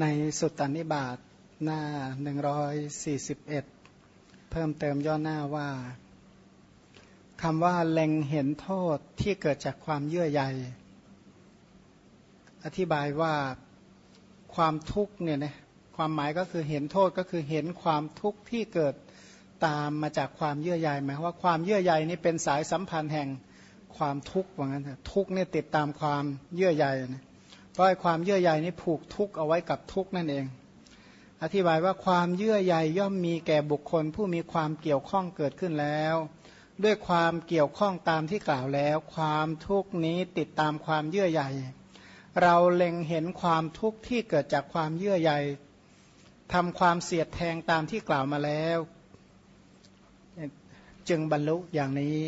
ในสุตตานิบาตหน้า 141 เพิ่มเติมย่อหน้าว่าคำว่าเล็งเห็นโทษที่เกิดจากความเยื่อใยอธิบายว่าความทุกข์เนี่ยนะความหมายก็คือเห็นโทษก็คือเห็นความทุกข์ที่เกิดตามมาจากความเยื่อใยหมายว่าความเยื่อใยนี่เป็นสายสัมพันธ์แห่งความทุกข์ว่างั้นทุกข์เนี่ยติดตามความเยื่อใยนะ ราะความเยื่อใยนี่ผูกทุกข์เอาไว้กับทุกข์นั่นเอง อธิบายว่าความเยื่อใยย่อมมีแก่บุคคลผู้มีความเกี่ยวข้องเกิดขึ้นแล้ว ด้วยความเกี่ยวข้องตามที่กล่าวแล้ว ความทุกข์นี้ติดตามความเยื่อใยเราเล็งเห็นความทุกข์ที่เกิดจากความเยื่อใยทำความเสียดแทงตามที่กล่าวมาแล้ว จึงบรรลุอย่างนี้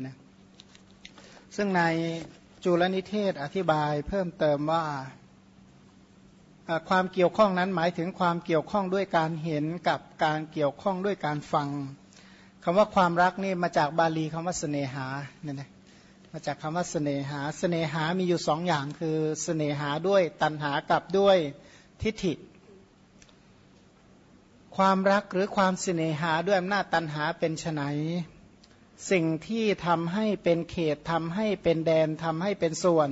นะซึ่งใน จุลนิเทศอธิบายเพิ่มเติมว่าความเกี่ยวข้องนั้นหมายถึงความเกี่ยวข้องด้วยการเห็นกับการเกี่ยวข้องด้วยการฟังคำว่าความรักนี่มาจากบาลีคำว่าเสน่หาเนี่ยนะมาจากคำว่าเสน่หา เสน่หามีอยู่สองอย่างคือเสน่หาด้วยตัณหากับด้วยทิฏฐิ ความรักหรือความเสน่หาด้วยอำนาจตัณหาเป็นไน สิ่งที่ทำให้เป็นเขตทำให้เป็นแดนทำให้เป็นส่วน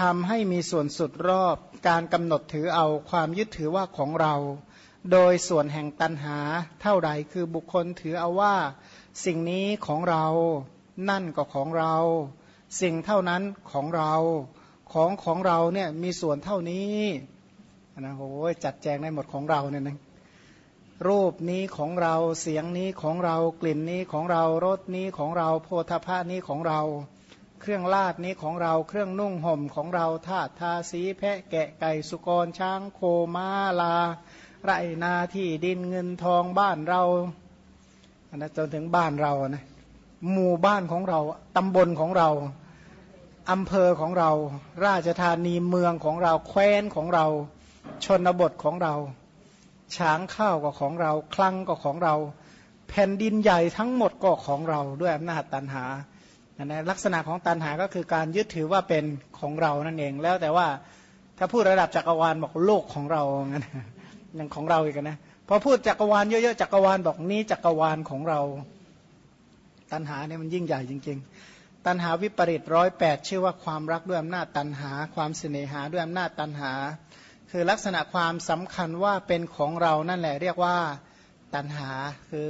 ทำให้มีส่วนสุดรอบ การกำหนดถือเอาความยึดถือว่าของเรา โดยส่วนแห่งตันหาเท่าใดคือบุคคลถือเอาว่า สิ่งนี้ของเรา นั่นก็ของเรา สิ่งเท่านั้นของเรา ของของเราเนี่ยมีส่วนเท่านี้นะโอ้ยจัดแจงได้หมดของเราเนี่ยนะ รูปนี้ของเราเสียงนี้ของเรากลิ่นนี้ของเรารสนี้ของเราโพธาภานี้ของเรา เครื่องลาดนี้ของเราเครื่องนุ่งห่มของเราธาตุทาสีแพะแกะไก่สุกรช้างโคม้าลา ไรนาที่ดินเงินทองบ้านเราอันนั้นจนถึงบ้านเรานะหมู่บ้านของเราตำบลของเราอำเภอของเรา ราชธานีเมืองของเราแคว้นของเรา ชนบทของเรา ช้างข้าวก็ของเรา คลังก็ของเรา แผ่นดินใหญ่ทั้งหมดก็ของเราด้วยอำนาจตันหานะลักษณะของตันหาก็คือการยึดถือว่าเป็นของเรานั่นเองแล้วแต่ว่าถ้าพูดระดับจักรวาลบอกโลกของเรางั้นอยังของเราอีกนะพอพูดจักรวาลเยอะๆจักรวาลบอกนี้จักรวาลของเรา ตันหาเนี่ยมันยิ่งใหญ่จริง ๆ ตันหาวิปริตร้อยแปดชื่อว่าความรักด้วยอำนาจตันหา ความเสน่หาด้วยอำนาจตันหา คือลักษณะความสำคัญว่าเป็นของเรานั่นแหละ เรียกว่าตัณหาคือ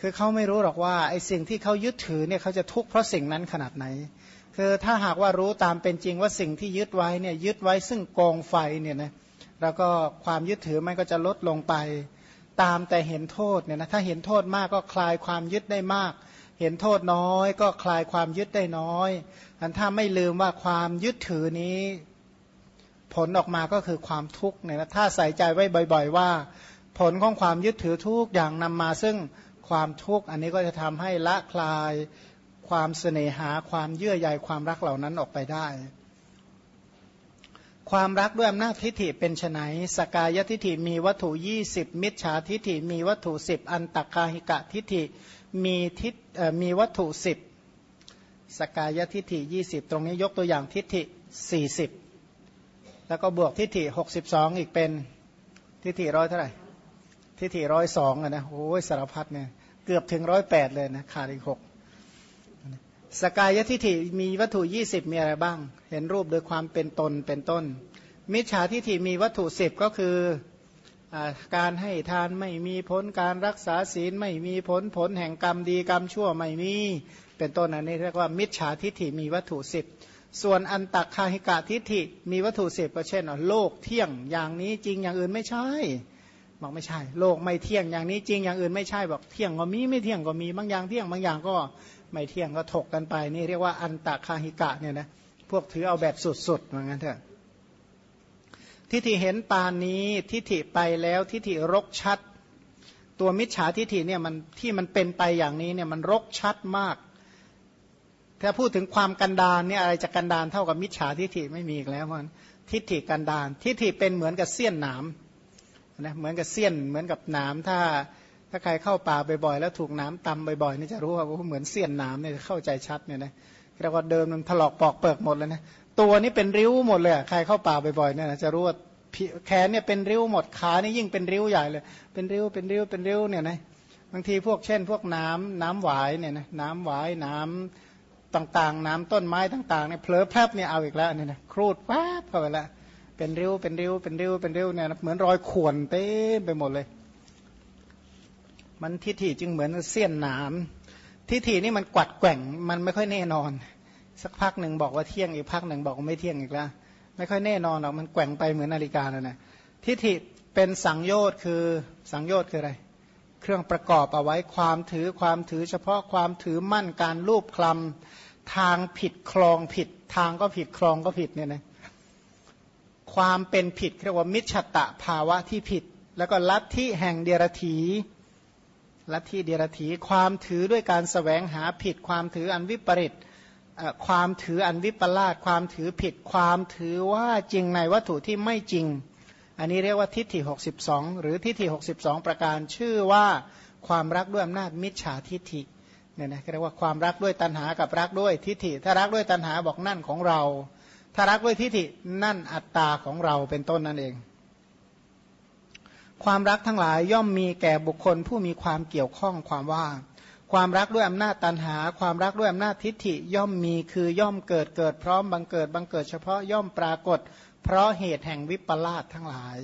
คือเขาไม่รู้หรอกว่าไอ้สิ่งที่เขายึดถือเนี่ยเขาจะทุกข์เพราะสิ่งนั้นขนาดไหน คือถ้าหากว่ารู้ตามเป็นจริงว่าสิ่งที่ยึดไว้เนี่ยยึดไว้ซึ่งกองไฟเนี่ยนะแล้วก็ความยึดถือมันก็จะลดลงไป ตามแต่เห็นโทษเนี่ยนะถ้าเห็นโทษมากก็คลายความยึดได้มาก เห็นโทษน้อย ก็คลายความยึดได้น้อยอันถ้าไม่ลืมว่าความยึดถือนี้ ผลออกมาก็คือความทุกข์เนี่ยนะถ้าใส่ใจไว้บ่อย ๆ ว่า ผลของความยึดถือทุกอย่างนำมาซึ่งความทุกข์อันนี้ก็จะทำให้ละคลายความเสน่หาความเยื่อใยความรักเหล่านั้นออกไปได้ ความรักด้วยอำนาจทิฏฐิเป็นไนสกายทิฏฐิมีวัตถุ 20 มิจฉาทิฏฐิมีวัตถุ 10 อันตักคาหิกะทิฏฐิมีทิฏมีวัตถุ 10 สกายทิฏฐิ 20 ตรงนี้ยกตัวอย่างทิฏฐิ 40 แล้วก็บวกทิฏฐิหกสิบสองอีกเป็นทิฏฐิร้อยเท่าไหร่ ทิฏฐิร้อยสองนะโอ้ยสารพัดเนี่ยเกือบถึงร้อยแปดเลยนะขาดอีกหกสกายทิฏฐิมีวัตถุยี่สิบมีอะไรบ้าง เห็นรูปโดยความเป็นตนเป็นต้น มิจฉาทิฏฐิมีวัตถุสิบก็คืออการให้ทานไม่มีผลการรักษาศีลไม่มีผลผลแห่งกรรมดีกรรมชั่วไม่มีเป็นต้นอันนี้เรียกว่ามิจฉาทิฏฐิมีวัตถุสิบ ส่วนอันตักคาหิกะทิฏฐิมีวัตถุเสพก็เช่นโลกเที่ยงอย่างนี้จริงอย่างอื่นไม่ใช่บอกไม่ใช่ โลกไม่เที่ยงอย่างนี้จริงอย่างอื่นไม่ใช่บอกเที่ยงก็มีไม่เที่ยงก็มีบางอย่างเที่ยงบางอย่างก็ไม่เที่ยงก็ถกกันไป นี่เรียกว่าอันตักคาหิกะเนี่ยนะพวกถือเอาแบบสุดๆเหมือนกันเถอะทิฏฐิเห็นปานนี้ทิฏฐิไปแล้วทิฏฐิรกชัด ตัวมิจฉาทิฏฐิเนี่ยมันที่มันเป็นไปอย่างนี้เนี่ยมันรกชัดมาก ถ้าพูดถึงความกันดานเนี่ยอะไรจะกันดานเท่ากับมิจฉาทิฏฐิไม่มีอีกแล้วมันทิฏฐิกันดานทิฏฐิเป็นเหมือนกับเสี้ยนหนามนะเหมือนกับเสี้ยนเหมือนกับหนามถ้าถ้าใครเข้าป่าบ่อยๆแล้วถูกน้ำตำบ่อยๆนี่จะรู้ว่าเหมือนเสี้ยนหนามเนี่ยเข้าใจชัดเนี่ยนะเรียกว่าเดิมมันถลอกปอกเปิกหมดเลยนะตัวนี้เป็นริ้วหมดเลยใครเข้าป่าบ่อยๆเนี่ยจะรู้ว่าแขนเนี่ยเป็นริ้วหมดขานี่ยิ่งเป็นริ้วใหญ่เลย เป็นริ้วเป็นริ้วเป็นริ้วเนี่ยนะบางทีพวกเช่น พวกน้ำน้ำหวายเนี่ยนะน้ำหวายน้ำ ต่างๆ น้ำต้นไม้ต่างๆเนี่ยเผลอแพรบเนี่ยเอาอีกแล้วเนี่ยนะครูดแป๊บเข้าไปแล้วเป็นริ้วเป็นริ้วเป็นริ้วเป็นริ้วเนี่ยเหมือนรอยข่วนเต็มไปหมดเลย มันทิฏฐิจึงเหมือนเสี้ยนหนามทิฏฐินี่มันกวัดแกว่งมันไม่ค่อยแน่นอน สักพักหนึ่งบอกว่าเที่ยงอีกพักหนึ่งบอกว่าไม่เที่ยงอีกแล้ว ไม่ค่อยแน่นอนหรอกมันแกว่งไปเหมือนนาฬิกาเลยนะทิฏฐิเป็นสังโยชน์คือสังโยชน์คืออะไร เครื่องประกอบเอาไว้ความถือความถือเฉพาะความถือมั่นการรูปคลำทางผิดคลองผิด ทางก็ผิดคลองก็ผิดเนี่ยนะความเป็นผิดเรียกว่ามิจฉตะภาวะที่ผิด แล้วก็ลัทธิแห่งเดียรถีลัทธิเดียรถีความถือด้วยการสแสวงหาผิด ความถืออันวิปริตความถืออันวิปลาสความถือผิด ความถือว่าจริงในวัตถุที่ไม่จริง อันนี้เรียกว่าทิฏฐิ62 หรือทิฏฐิ62 ประการชื่อว่าความรักด้วยอำนาจมิจฉาทิฏฐิเนี่ยนะเรียกว่าความรักด้วยตัณหากับรักด้วยทิฏฐิ ถ้ารักด้วยตัณหาบอกนั่นของเรา ถ้ารักด้วยทิฏฐินั่นอัตตาของเราเป็นต้นนั่นเอง ความรักทั้งหลายย่อมมีแก่บุคคลผู้มีความเกี่ยวข้องความว่า ความรักด้วยอำนาจตันหา ความรักด้วยอำนาจทิฏฐิย่อมมีคือย่อมเกิดเกิดพร้อมบังเกิดบังเกิดเฉพาะย่อมปรากฏ เพราะเหตุแห่งวิปลาสทั้งหลาย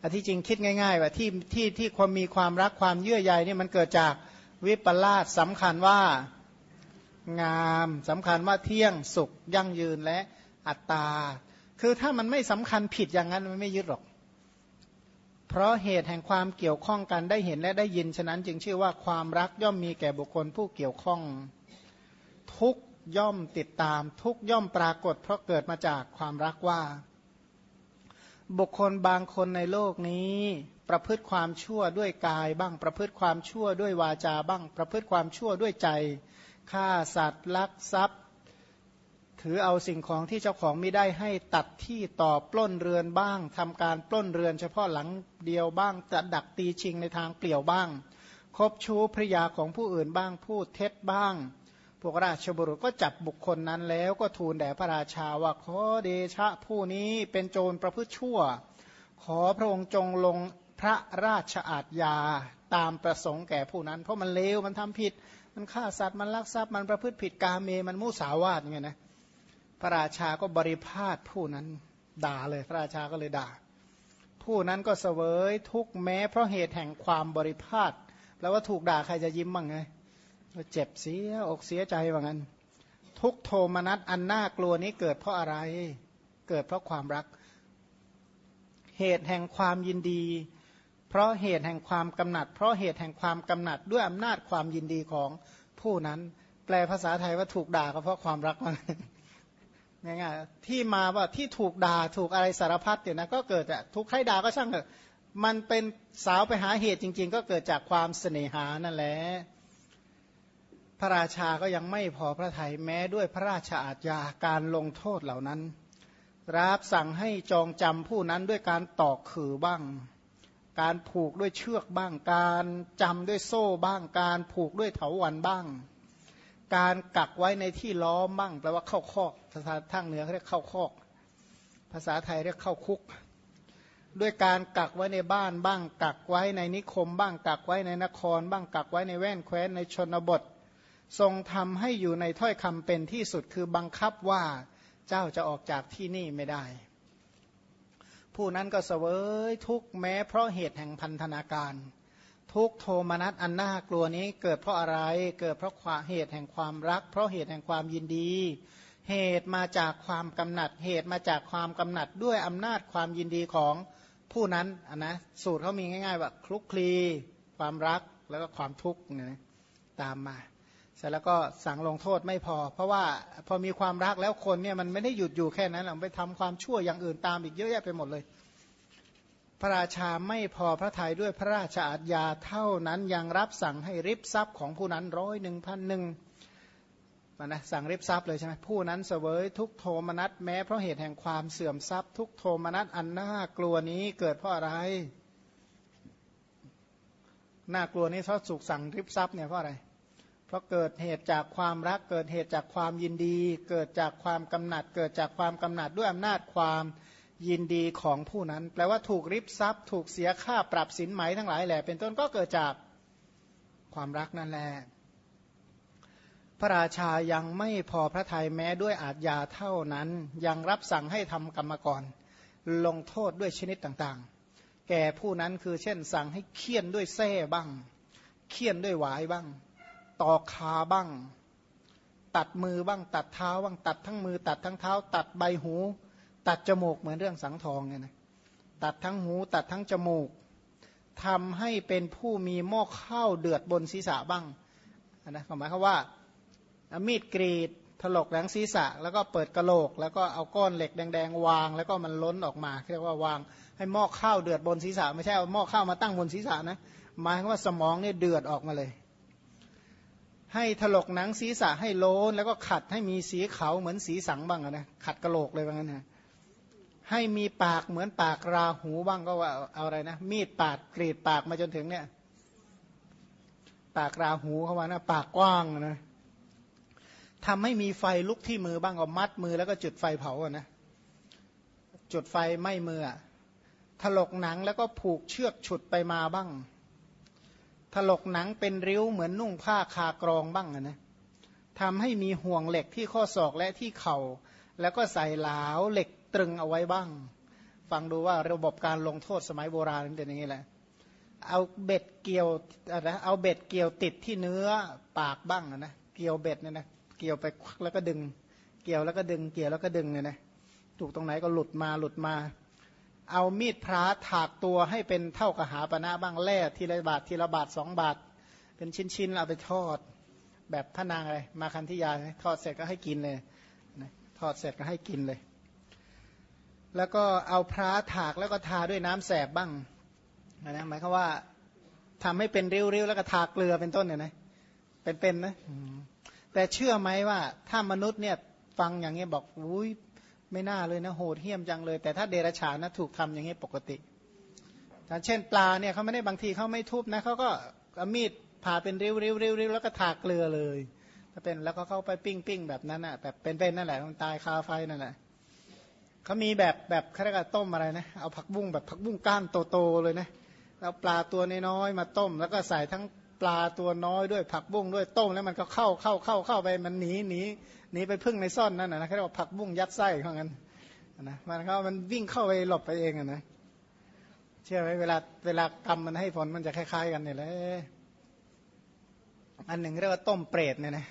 อันที่จริงคิดง่าย ๆ ว่าที่ที่ที่ความมีความรักความเยื่อใยนี่มันเกิดจากวิปลาสสำคัญว่างามสำคัญว่าเที่ยงสุขยั่งยืนและอัตตา คือถ้ามันไม่สำคัญผิดอย่างนั้นมันไม่ยึดหรอก เพราะเหตุแห่งความเกี่ยวข้องกันได้เห็นและได้ยินฉะนั้น จึงชื่อว่าความรักย่อมมีแก่บุคคลผู้เกี่ยวข้อง ทุกย่อมติดตาม ทุกย่อมปรากฏ เพราะเกิดมาจากความรักว่า บุคคลบางคนในโลกนี้ ประพฤติความชั่วด้วยกายบ้าง ประพฤติความชั่วด้วยวาจาบ้าง ประพฤติความชั่วด้วยใจฆ่าสัตว์ลักทรัพย์ ถือเอาสิ่งของที่เจ้าของไม่ได้ให้ตัดที่ต่อปล้นเรือนบ้างทำการปล้นเรือนเฉพาะหลังเดียวบ้างจะดักตีชิงในทางเปลี่ยวบ้าง คบชู้ภรยาของผู้อื่นบ้างพูดเท็จบ้าง วกราชบุรุษก็จับบุคคลนั้นแล้วก็ทูลแด่พระราชาว่าขอเดชะผู้นี้เป็นโจรประพฤติชั่ว ขอพระองค์จงลงพระราชอาทยาตามประสงค์แก่ผู้นั้น เพราะมันเลวมันทำผิด มันฆ่าสัตว์มันลักทรัพย์มันประพฤติผิดกาเมมันมุสาวาทไงนะพระราชาก็บริพาทผู้นั้นด่าเลยพระราชาก็เลยด่า ผู้นั้นก็เสวยทุกแม้เพราะเหตุแห่งความบริพาทแล้วว่าถูกด่าใครจะยิ้มบ้างไง เจ็บเสียอกเสียใจว่างั้น ทุกโทมนัสอันน่ากลัวนี้เกิดเพราะอะไร เกิดเพราะความรัก เหตุแห่งความยินดี เพราะเหตุแห่งความกำหนัด เพราะเหตุแห่งความกำหนัดด้วยอำนาจความยินดีของผู้นั้น แปลภาษาไทยว่าถูกด่าก็เพราะความรักง่ายๆที่มาว่าที่ถูกด่าถูกอะไรสารพัดเนี่ยนะก็เกิดจากถูกใครด่าก็ช่างเถอะมันเป็นสาวไปหาเหตุจริง ๆ ก็เกิดจากความเสน่หานั่นแหละ พระราชาก็ยังไม่พอพระทยัยแม้ด้วยพระราชอาญาการลงโทษเหล่านั้น รับสั่งให้จองจำผู้นั้นด้วยการตอกขือบ้าง การผูกด้วยเชือกบ้าง การจำด้วยโซ่บ้าง การผูกด้วยเถาวันบ้าง การกักไว้ในที่ล้อมบ้างแปลว่าเข้าคอกภาษาทางเหนือเขาเรียกเข้าคอก ภาษาไทยเรียกเข้าคุก ด้วยการกักไว้ในบ้านบ้าง กักไว้ในนิคมบ้าง กักไว้ในนคร บ้างกักไว้ในแว่นแคว้นในชนบท ทรงทำให้อยู่ในถ้อยคำเป็นที่สุดคือบังคับว่าเจ้าจะออกจากที่นี่ไม่ได้ ผู้นั้นก็เสวยทุกแม้เพราะเหตุแห่งพันธนาการ ทุกโทมนัสอันน่ากลัวนี้เกิดเพราะอะไรเกิดเพราะความเหตุแห่งความรัก เพราะเหตุแห่งความยินดี เหตุมาจากความกำหนัด เหตุมาจากความกำหนัดด้วยอำนาจความยินดีของผู้นั้นนนะสูตรเขามีง่าย ๆ ว่าคลุกคลี ความรักแล้วก็ความทุกข์เนี่ยตามมา เสร็จแล้วก็สั่งลงโทษไม่พอ เพราะว่าพอมีความรักแล้วคนเนี่ยมันไม่ได้หยุดอยู่แค่นั้นหรอกไปทำความชั่วอย่างอื่นตามอีกเยอะแยะไปหมดเลย พระราชาไม่พอพระทัยด้วยพระราชอาญญาเท่านั้นยังรับสั่งให้ริบทรัพย์ของผู้นั้นร้อยหนึ่งพันหนึ่งมันนะสั่งริบทรัพย์เลยใช่ไหมผู้นั้นเสวยทุกโทมนัสแม้เพราะเหตุแห่งความเสื่อมทรัพย์ ทุกโทมนัสอันน่ากลัวนี้เกิดเพราะอะไรน่ากลัวนี้เพราะสุกสั่งริบทรัพย์เนี่ยเพราะอะไร เพราะเกิดเหตุจากความรักเกิดเหตุจากความยินดี เกิดจากความกำหนัด เกิดจากความกำหนัดด้วยอำนาจความยินดีของผู้นั้น แปลว่าถูกริบทรัพย์ ถูกเสียค่าปรับสินไหมทั้งหลายแหละ เป็นต้นก็เกิดจากความรักนั่นแหละพระราชายังไม่พอพระทัยแม้ด้วยอาจยาเท่านั้น ยังรับสั่งให้ทำกรรมกร ลงโทษด้วยชนิดต่างๆ แก่ผู้นั้นคือเช่นสั่งให้เคี่ยนด้วยแส้บ้าง เคี่ยนด้วยหวายบ้าง ตอกขาบ้าง ตัดมือบ้างตัดเท้าบ้างตัดทั้งมือ ตัดทั้งเท้า ตัดใบหู ตัดจมูกเหมือนเรื่องสังทองเนี่ยนะตัดทั้งหูตัดทั้งจมูกทำให้เป็นผู้มีหม้อข้าวเดือดบนศีรษะบ้างนะหมายความว่ามีดกรีดถลกหลังศีรษะ แล้วก็เปิดกระโหลก แล้วก็เอาก้อนเหล็กแดงๆวาง แล้วก็มันล้นออกมาเรียกว่าวาง ให้หม้อข้าวเดือดบนศีรษะ ไม่ใช่เอาหม้อข้าวมาตั้งบนศีรษะนะหมายว่าสมองเนี่ยเดือดออกมาเลย ให้ถลกหนังศีรษะให้โลน แล้วก็ขัดให้มีสีขาวเหมือนสีสังบ้างนะขัดกระโหลกเลยว่างั้นนะให้มีปากเหมือนปากราหูบ้างก็ว่าเอาอะไรนะ มีดปาดกรีดปากมาจนถึงเนี่ย ปากราหูเขาว่านะปากกว้างนะทำให้มีไฟลุกที่มือบ้างก็มัดมือแล้วก็จุดไฟเผาอะนะจุดไฟไหม้มือถลกหนังแล้วก็ผูกเชือกฉุดไปมาบ้าง ถลกหนังเป็นริ้วเหมือนนุ่งผ้าคากรองบ้างนะทำให้มีห่วงเหล็กที่ข้อศอกและที่เขา่า แล้วก็ใส่หลาวเหล็กตรึงเอาไว้บ้าง ฟังดูว่าระบบการลงโทษสมัยโบราณเป็นอย่างนี้แหละ เอาเบ็ดเกี่ยวอะเอาเบ็ดเกี่ยวติดที่เนื้อปากบ้างนะเกี่ยวเบ็ดเนี่ยนะเกี่ยวไปแล้วก็ดึง เกี่ยวแล้วก็ดึง เกี่ยวแล้วก็ดึงเนี่ยนะถูกตรงไหนก็หลุดมาหลุดมา เอามีดพร้าถากตัวให้เป็นเท่ากับหาปณะบ้างแล่ทีละบาททีละบาทสองบาท เป็นชิ้นๆเอาไปทอด แบบพระนางอะไรมาคันทิยาทอดเสร็จก็ให้กินเลยทอดเสร็จก็ให้กินเลย แล้วก็เอาพระถากแล้วก็ทาด้วยน้ำแสบบ้างนะหมายความว่าทำให้เป็นริ้วๆแล้วก็ทาเกลือเป็นต้นเนี่ยนะเป็นๆนะแต่เชื่อไหมว่าถ้ามนุษย์เนี่ยฟังอย่างเงี้ยบอกอุ้ย ไม่น่าเลยนะโหดเหี้ยมจังเลย แต่ถ้าเดรัจฉานนะถูกทำอย่างเงี้ปกติเช่นปลาเนี่ยเขาไม่ได้บางทีเขาไม่ทุบนะเขาก็เอามีดผ่าเป็นริ้วริ้วริ้วริ้วแล้วก็ถากเกลือเลยถ้าเป็นแล้วก็เข้าไปปิ้งปิ้งแบบนั้นอะแบบเป็นๆนั่นแหละมันตายคาไฟนั่นแหละเขามีแบบแบบเขาเรียกว่าต้มอะไรนะเอาผักบุ้งแบบผักบุ้งก้านโตๆเลยนะแล้วปลาตัวน้อยๆมาต้ม แล้วก็ใส่ทั้ง ปลาตัวน้อยด้วยผักบุ้งด้วยต้มแล้วมันก็เข้าเข้าเข้าเข้าไปมันหนีหนีหนีไปพึ่งในซ่อนนั่นนะเขาเรียกว่าผักบุ้งยัดไส้เขางั้นนะมันเขามันวิ่งเข้าไปหลบไปเองนะเชื่อไหมเวลาเวลากรรมมันให้ผลมันจะคล้าย ๆ กันเนี่ยแหละอันหนึ่งเรียกว่าต้มเปรตเนี่ยนะ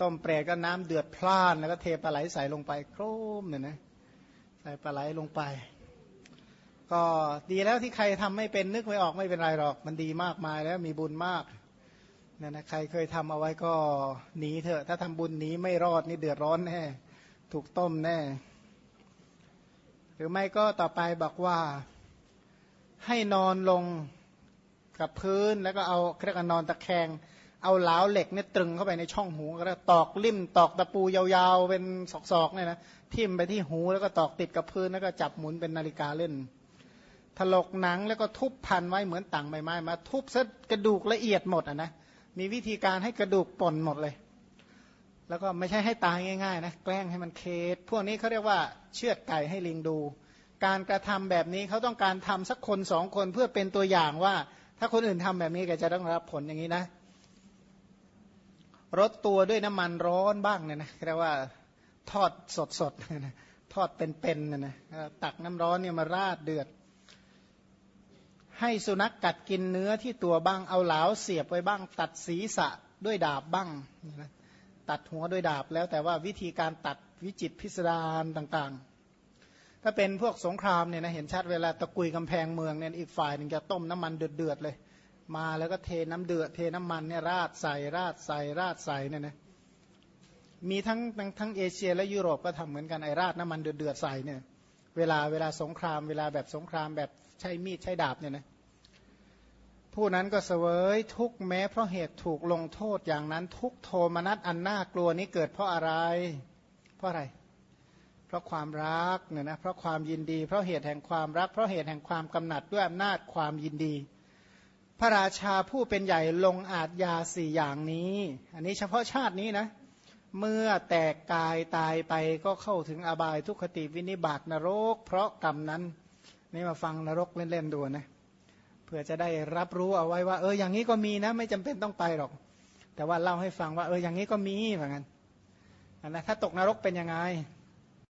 ต้มเปรตก็น้ำเดือดพล่านแล้วก็เทปลาไหลใส่ลงไปโครมเนี่ยนะใส่ปลาไหลลงไป ก็ดีแล้วที่ใครทำไม่เป็นนึกไม่ออกไม่เป็นไรหรอก มันดีมากมายแล้วมีบุญมากนี่ยนะใครเคยทำเอาไว้ก็หนีเถอะ ถ้าทำบุญหนีไม่รอดนี่เดือดร้อนแน่ถูกต้มแน่ หรือไม่ก็ต่อไปบอกว่าให้นอนลงกับพื้นแล้วก็เอาเครื่องนอนตะแคง เอาเหลาเหล็กเนี่ยตรึงเข้าไปในช่องหูก็ตอกลิ่มตอกตะปูยาวๆเป็นศอกๆเนี่ยนะทิ่มไปที่หูแล้วก็ตอกติดกับพื้นแล้วก็จับหมุนเป็นนาฬิกาเล่น ถลกหนังแล้วก็ทุบพันไว้เหมือนต่างใบไม้มา ทุบซะกระดูกละเอียดหมดอะนะมีวิธีการให้กระดูกป่นหมดเลย แล้วก็ไม่ใช่ให้ตายง่ายๆนะแกล้งให้มันเคสพวกนี้เขาเรียกว่าเชือดไก่ให้ลิงดู การกระทำแบบนี้เขาต้องการทำสักคนสองคนเพื่อเป็นตัวอย่างว่า ถ้าคนอื่นทำแบบนี้ก็จะต้องรับผลอย่างนี้นะรดตัวด้วยน้ำมันร้อนบ้างเนี่ยนะเรียกว่าทอดสดๆทอดเป็นๆนะนะตักน้ำร้อนเนี่ยมาราดเดือด ให้สุนัขกกัดกินเนื้อที่ตัวบ้าง เอาเหลาเสียบไว้บ้าง ตัดศีรษะด้วยดาบบ้าง ตัดหัวด้วยดาบแล้วแต่ว่าวิธีการตัดวิจิตพิสดารต่างๆ ถ้าเป็นพวกสงครามเนี่ยนะเห็นชัดเวลาตะกุยกำแพงเมืองเนี่ยอีกฝ่ายหนึ่งจะต้มน้ำมันเดือดๆเลย มาแล้วก็เทน้ำเดือดเทน้ำมันเนี่ยราดใส่ราดใส่ราดใส่เนี่ยนะมีทั้งทั้งเอเชียและยุโรปก็ทำเหมือนกันไอราดน้ำมันเดือดๆใส่เนี่ยเวลาเวลาสงครามเวลาแบบสงครามแบบใช้มีดใช้ดาบเนี่ยนะ ผู้นั้นก็เสวยทุกแม้เพราะเหตุถูกลงโทษอย่างนั้นทุกโทมนัสอันน่ากลัวนี้เกิดเพราะอะไร เพราะอะไร เพราะความรักเนี่ยนะเพราะความยินดี เพราะเหตุแห่งความรัก เพราะเหตุแห่งความกำหนัดด้วยอำนาจความยินดี พระราชาผู้เป็นใหญ่ลงอาจยาสี่อย่างนี้ อันนี้เฉพาะชาตินี้นะ เมื่อแตกกายตายไปก็เข้าถึงอบายทุกขติวินิบาตนรก เพราะกรรมนั้นนี่มาฟังนรกเล่นๆดูนะ พื่อจะได้รับรู้เอาไว้ว่า เอออย่างนี้ก็มีนะ ไม่จำเป็นต้องไปหรอก แต่ว่าเล่าให้ฟังว่า เอออย่างนี้ก็มีเหมือนกันนะถ้าตกนรกเป็นยังไง